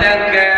لك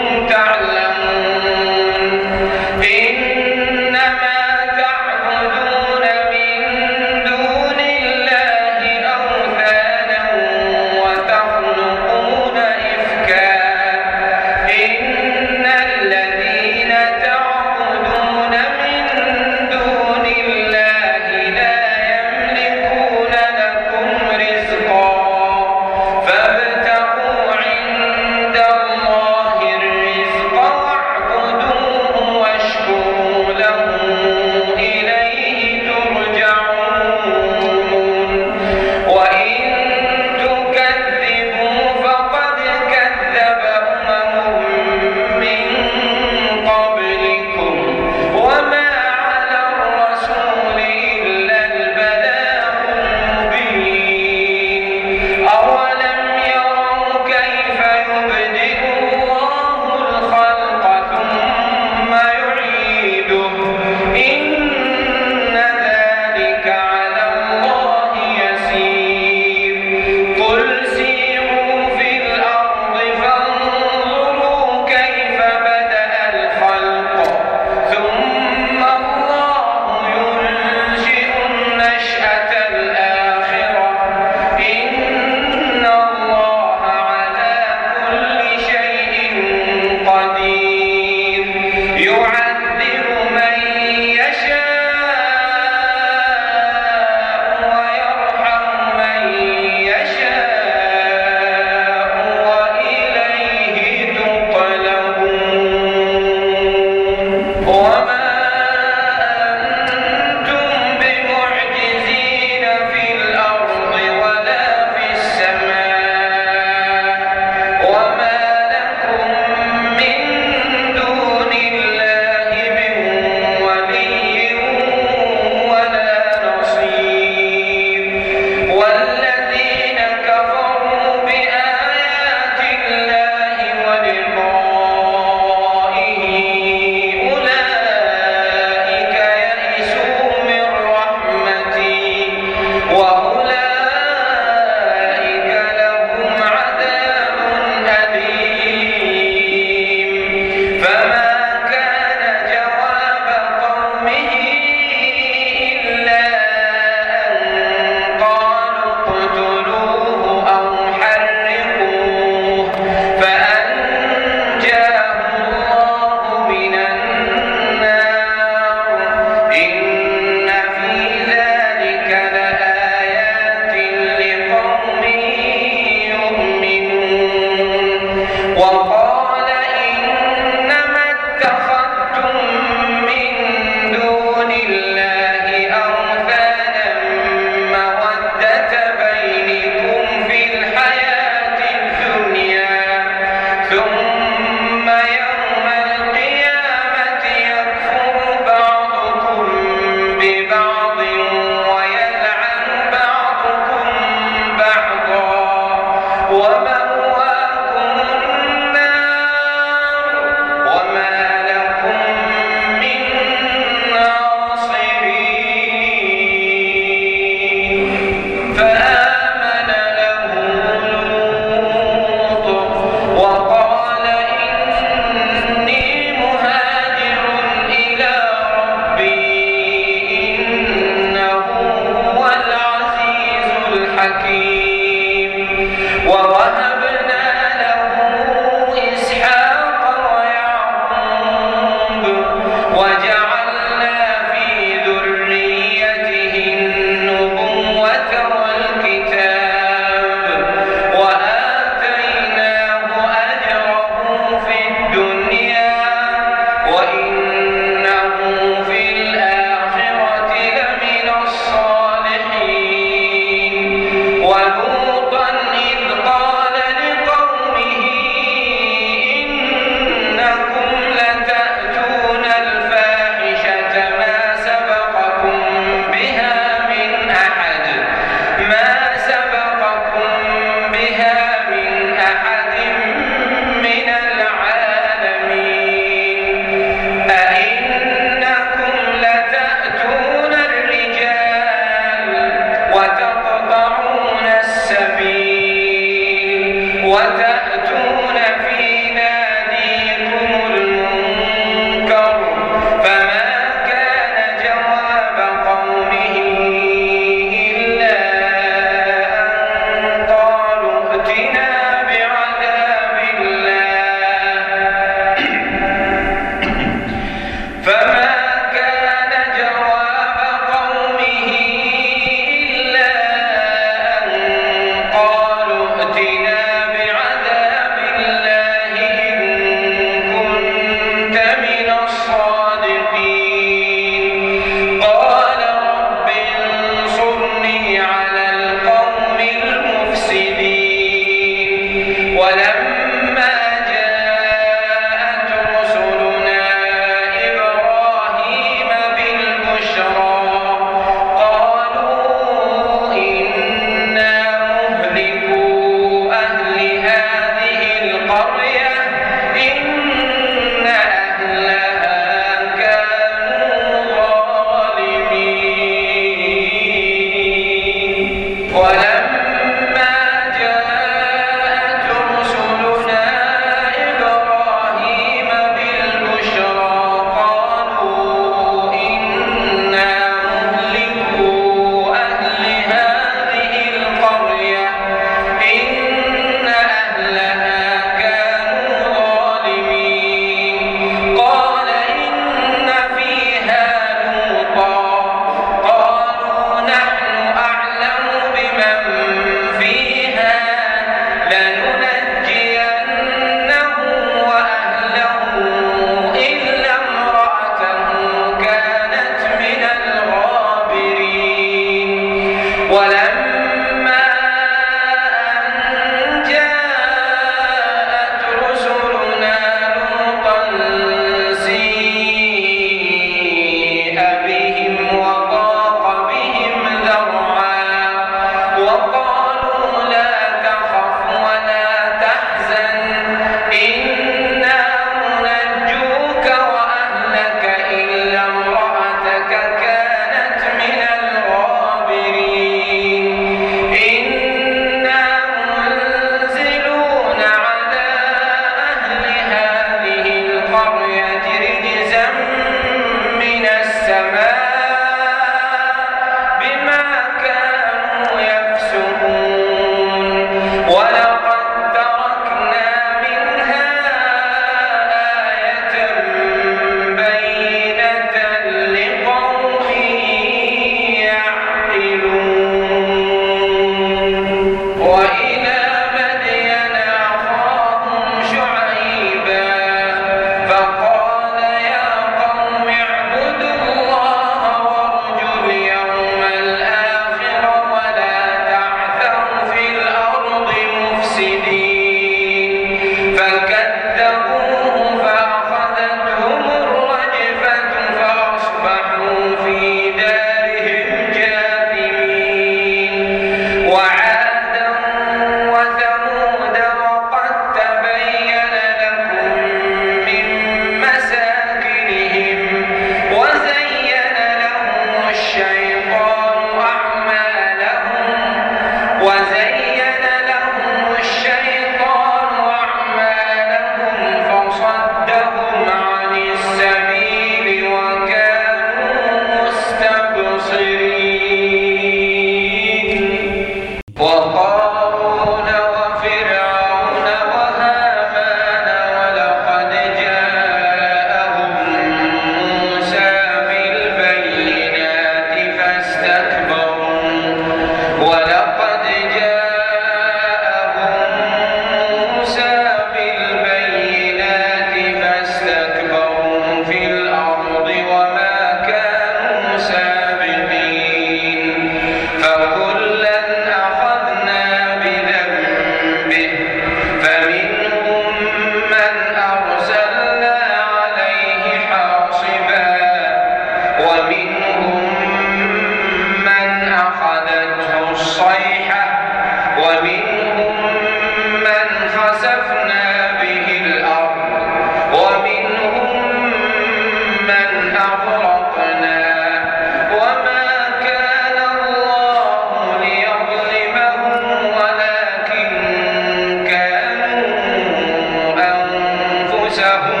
يرزقون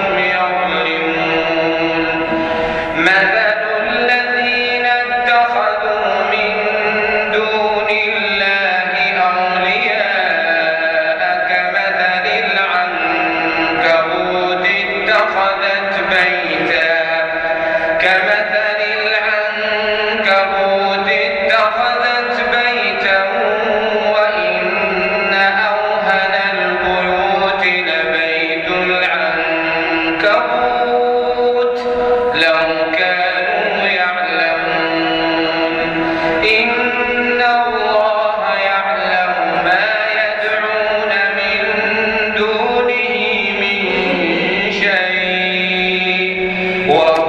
모아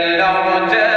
الأرجاء